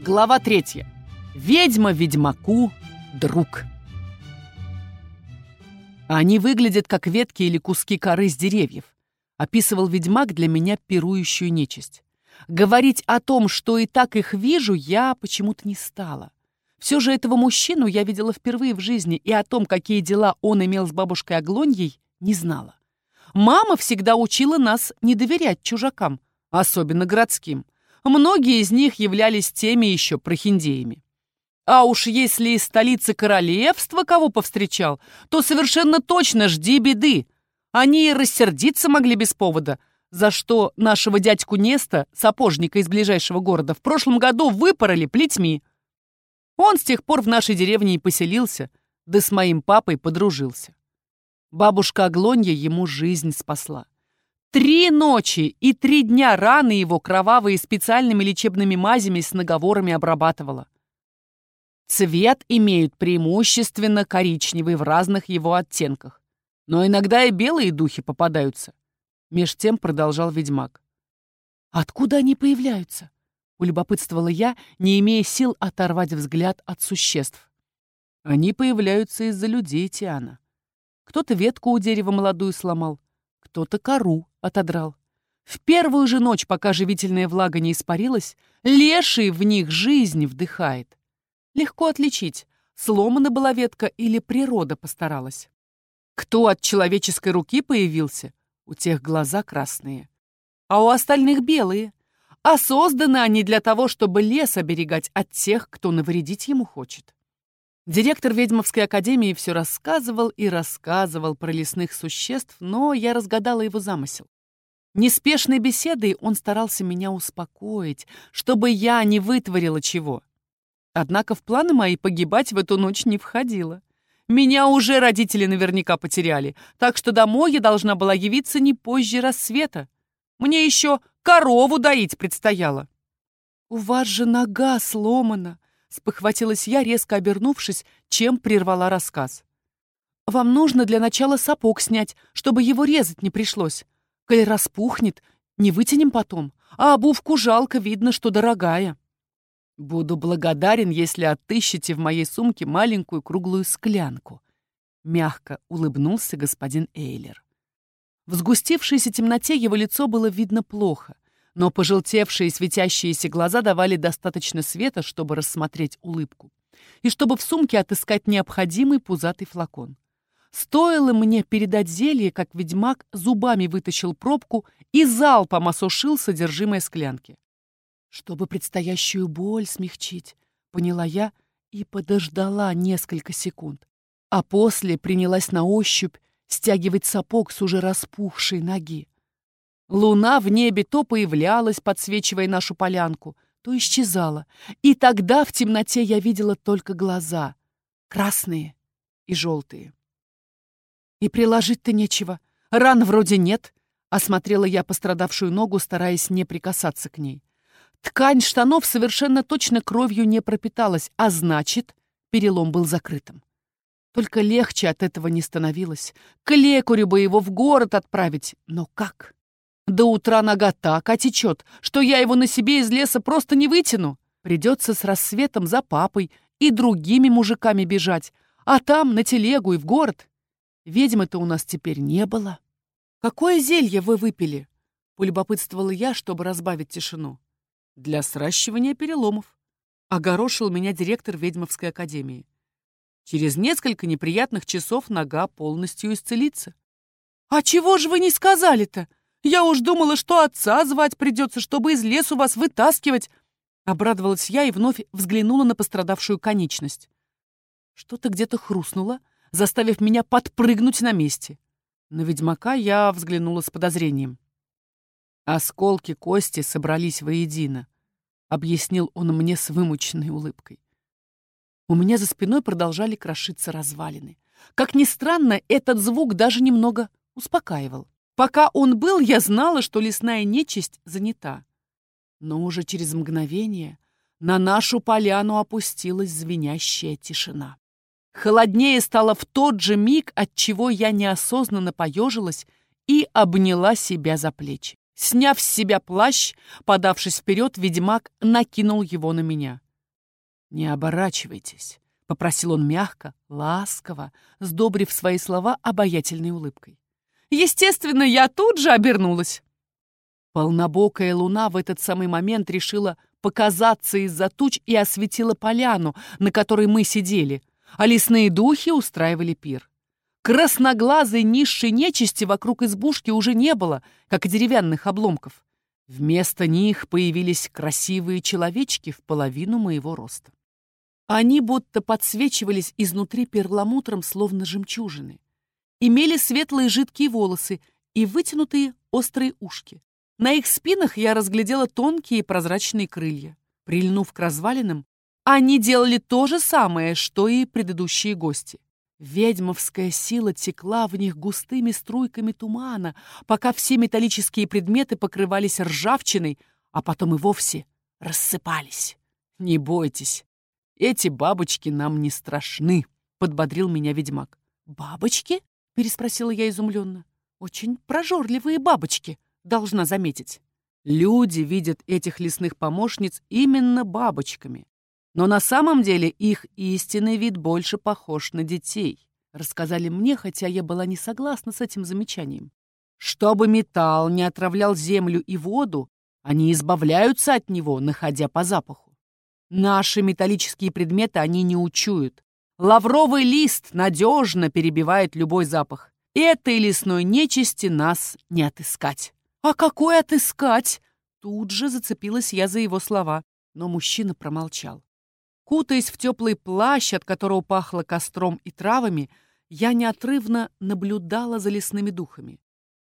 Глава третья. Ведьма ведьмаку друг. Они выглядят как ветки или куски коры с деревьев. Описывал ведьмак для меня пирующую нечисть. Говорить о том, что и так их вижу, я почему-то не стала. Все же этого мужчину я видела впервые в жизни, и о том, какие дела он имел с бабушкой Аглоньей, не знала. Мама всегда учила нас не доверять чужакам, особенно городским. Многие из них являлись теми еще прохиндеями. А уж если из столицы королевства кого повстречал, то совершенно точно жди беды. Они и рассердиться могли без повода, за что нашего дядьку Неста, сапожника из ближайшего города, в прошлом году выпороли плетьми. Он с тех пор в нашей деревне и поселился, да с моим папой подружился. Бабушка Аглонья ему жизнь спасла. Три ночи и три дня раны его кровавые специальными лечебными мазями с наговорами обрабатывала. Цвет имеют преимущественно коричневый в разных его оттенках. Но иногда и белые духи попадаются. Меж тем продолжал ведьмак. «Откуда они появляются?» — улюбопытствовала я, не имея сил оторвать взгляд от существ. «Они появляются из-за людей, Тиана. Кто-то ветку у дерева молодую сломал, кто-то кору отодрал. В первую же ночь, пока живительная влага не испарилась, леший в них жизнь вдыхает. Легко отличить, сломана была ветка или природа постаралась. Кто от человеческой руки появился, у тех глаза красные, а у остальных белые. А созданы они для того, чтобы лес оберегать от тех, кто навредить ему хочет. Директор ведьмовской академии все рассказывал и рассказывал про лесных существ, но я разгадала его замысел. Неспешной беседой он старался меня успокоить, чтобы я не вытворила чего. Однако в планы мои погибать в эту ночь не входило. Меня уже родители наверняка потеряли, так что домой я должна была явиться не позже рассвета. Мне еще корову доить предстояло. «У вас же нога сломана», Спохватилась я, резко обернувшись, чем прервала рассказ. «Вам нужно для начала сапог снять, чтобы его резать не пришлось. Коль распухнет, не вытянем потом, а обувку жалко, видно, что дорогая». «Буду благодарен, если отыщете в моей сумке маленькую круглую склянку», — мягко улыбнулся господин Эйлер. В сгустившейся темноте его лицо было видно плохо — но пожелтевшие светящиеся глаза давали достаточно света, чтобы рассмотреть улыбку, и чтобы в сумке отыскать необходимый пузатый флакон. Стоило мне передать зелье, как ведьмак зубами вытащил пробку и залпом осушил содержимое склянки. Чтобы предстоящую боль смягчить, поняла я и подождала несколько секунд, а после принялась на ощупь стягивать сапог с уже распухшей ноги. Луна в небе то появлялась, подсвечивая нашу полянку, то исчезала. И тогда в темноте я видела только глаза, красные и желтые. И приложить-то нечего. Ран вроде нет, осмотрела я пострадавшую ногу, стараясь не прикасаться к ней. Ткань штанов совершенно точно кровью не пропиталась, а значит, перелом был закрытым. Только легче от этого не становилось. К лекарю бы его в город отправить, но как? До утра нога так отечет, что я его на себе из леса просто не вытяну. Придется с рассветом за папой и другими мужиками бежать, а там на телегу и в город. Ведьмы-то у нас теперь не было. «Какое зелье вы выпили?» — полюбопытствовала я, чтобы разбавить тишину. «Для сращивания переломов», — огорошил меня директор ведьмовской академии. «Через несколько неприятных часов нога полностью исцелится». «А чего же вы не сказали-то?» Я уж думала, что отца звать придется, чтобы из лесу вас вытаскивать. Обрадовалась я и вновь взглянула на пострадавшую конечность. Что-то где-то хрустнуло, заставив меня подпрыгнуть на месте. На ведьмака я взглянула с подозрением. Осколки кости собрались воедино, объяснил он мне с вымученной улыбкой. У меня за спиной продолжали крошиться развалины. Как ни странно, этот звук даже немного успокаивал. Пока он был, я знала, что лесная нечисть занята. Но уже через мгновение на нашу поляну опустилась звенящая тишина. Холоднее стало в тот же миг, от чего я неосознанно поежилась и обняла себя за плечи. Сняв с себя плащ, подавшись вперед, ведьмак накинул его на меня. «Не оборачивайтесь», — попросил он мягко, ласково, сдобрив свои слова обаятельной улыбкой. Естественно, я тут же обернулась. Полнобокая луна в этот самый момент решила показаться из-за туч и осветила поляну, на которой мы сидели, а лесные духи устраивали пир. Красноглазой низшей нечисти вокруг избушки уже не было, как и деревянных обломков. Вместо них появились красивые человечки в половину моего роста. Они будто подсвечивались изнутри перламутром, словно жемчужины. Имели светлые жидкие волосы и вытянутые острые ушки. На их спинах я разглядела тонкие прозрачные крылья. Прильнув к развалинам, они делали то же самое, что и предыдущие гости. Ведьмовская сила текла в них густыми струйками тумана, пока все металлические предметы покрывались ржавчиной, а потом и вовсе рассыпались. «Не бойтесь, эти бабочки нам не страшны», — подбодрил меня ведьмак. «Бабочки?» — переспросила я изумленно. «Очень прожорливые бабочки, должна заметить». Люди видят этих лесных помощниц именно бабочками. Но на самом деле их истинный вид больше похож на детей. Рассказали мне, хотя я была не согласна с этим замечанием. Чтобы металл не отравлял землю и воду, они избавляются от него, находя по запаху. Наши металлические предметы они не учуют. Лавровый лист надежно перебивает любой запах. Этой лесной нечисти нас не отыскать. А какой отыскать? Тут же зацепилась я за его слова, но мужчина промолчал. Кутаясь в теплый плащ, от которого пахло костром и травами, я неотрывно наблюдала за лесными духами.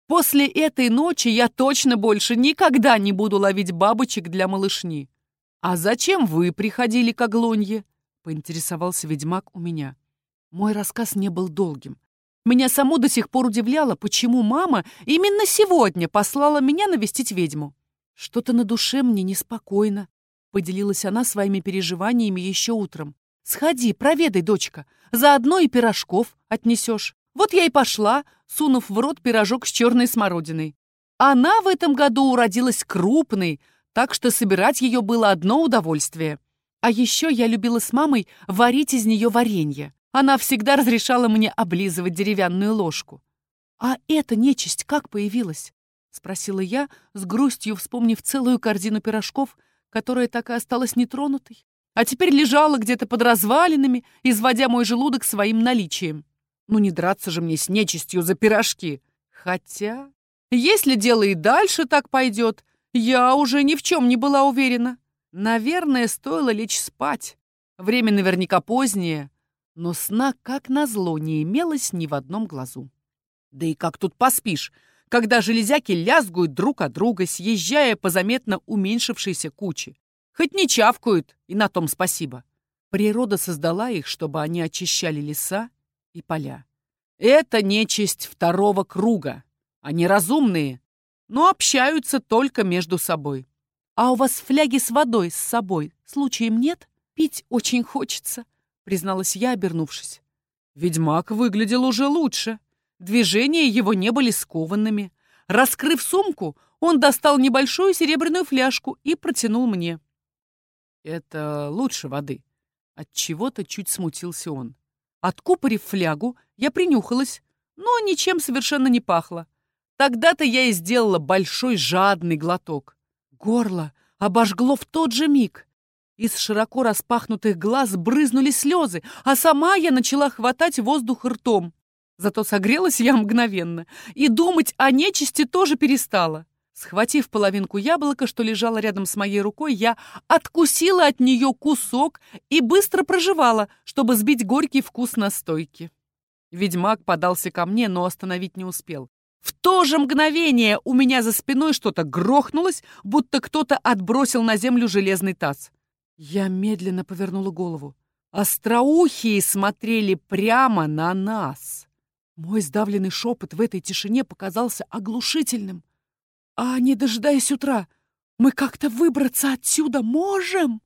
После этой ночи я точно больше никогда не буду ловить бабочек для малышни. «А зачем вы приходили к Аглонье?» — поинтересовался ведьмак у меня. Мой рассказ не был долгим. Меня саму до сих пор удивляло, почему мама именно сегодня послала меня навестить ведьму. Что-то на душе мне неспокойно, — поделилась она своими переживаниями еще утром. «Сходи, проведай, дочка, заодно и пирожков отнесешь». Вот я и пошла, сунув в рот пирожок с черной смородиной. Она в этом году уродилась крупной, так что собирать ее было одно удовольствие. А еще я любила с мамой варить из нее варенье. Она всегда разрешала мне облизывать деревянную ложку. «А эта нечисть как появилась?» — спросила я, с грустью вспомнив целую корзину пирожков, которая так и осталась нетронутой, а теперь лежала где-то под развалинами, изводя мой желудок своим наличием. Ну не драться же мне с нечистью за пирожки. Хотя, если дело и дальше так пойдет, я уже ни в чем не была уверена. Наверное, стоило лечь спать. Время наверняка позднее, но сна, как назло, не имелось ни в одном глазу. Да и как тут поспишь, когда железяки лязгают друг от друга, съезжая по заметно уменьшившейся куче. Хоть не чавкают, и на том спасибо. Природа создала их, чтобы они очищали леса и поля. Это нечисть второго круга. Они разумные, но общаются только между собой. «А у вас фляги с водой с собой случаем нет? Пить очень хочется», — призналась я, обернувшись. Ведьмак выглядел уже лучше. Движения его не были скованными. Раскрыв сумку, он достал небольшую серебряную фляжку и протянул мне. «Это лучше воды». От чего то чуть смутился он. Откупорив флягу, я принюхалась, но ничем совершенно не пахло. Тогда-то я и сделала большой жадный глоток. Горло обожгло в тот же миг. Из широко распахнутых глаз брызнули слезы, а сама я начала хватать воздух ртом. Зато согрелась я мгновенно, и думать о нечисти тоже перестала. Схватив половинку яблока, что лежало рядом с моей рукой, я откусила от нее кусок и быстро проживала, чтобы сбить горький вкус настойки. Ведьмак подался ко мне, но остановить не успел. В то же мгновение у меня за спиной что-то грохнулось, будто кто-то отбросил на землю железный таз. Я медленно повернула голову. Остроухие смотрели прямо на нас. Мой сдавленный шепот в этой тишине показался оглушительным. «А не дожидаясь утра, мы как-то выбраться отсюда можем?»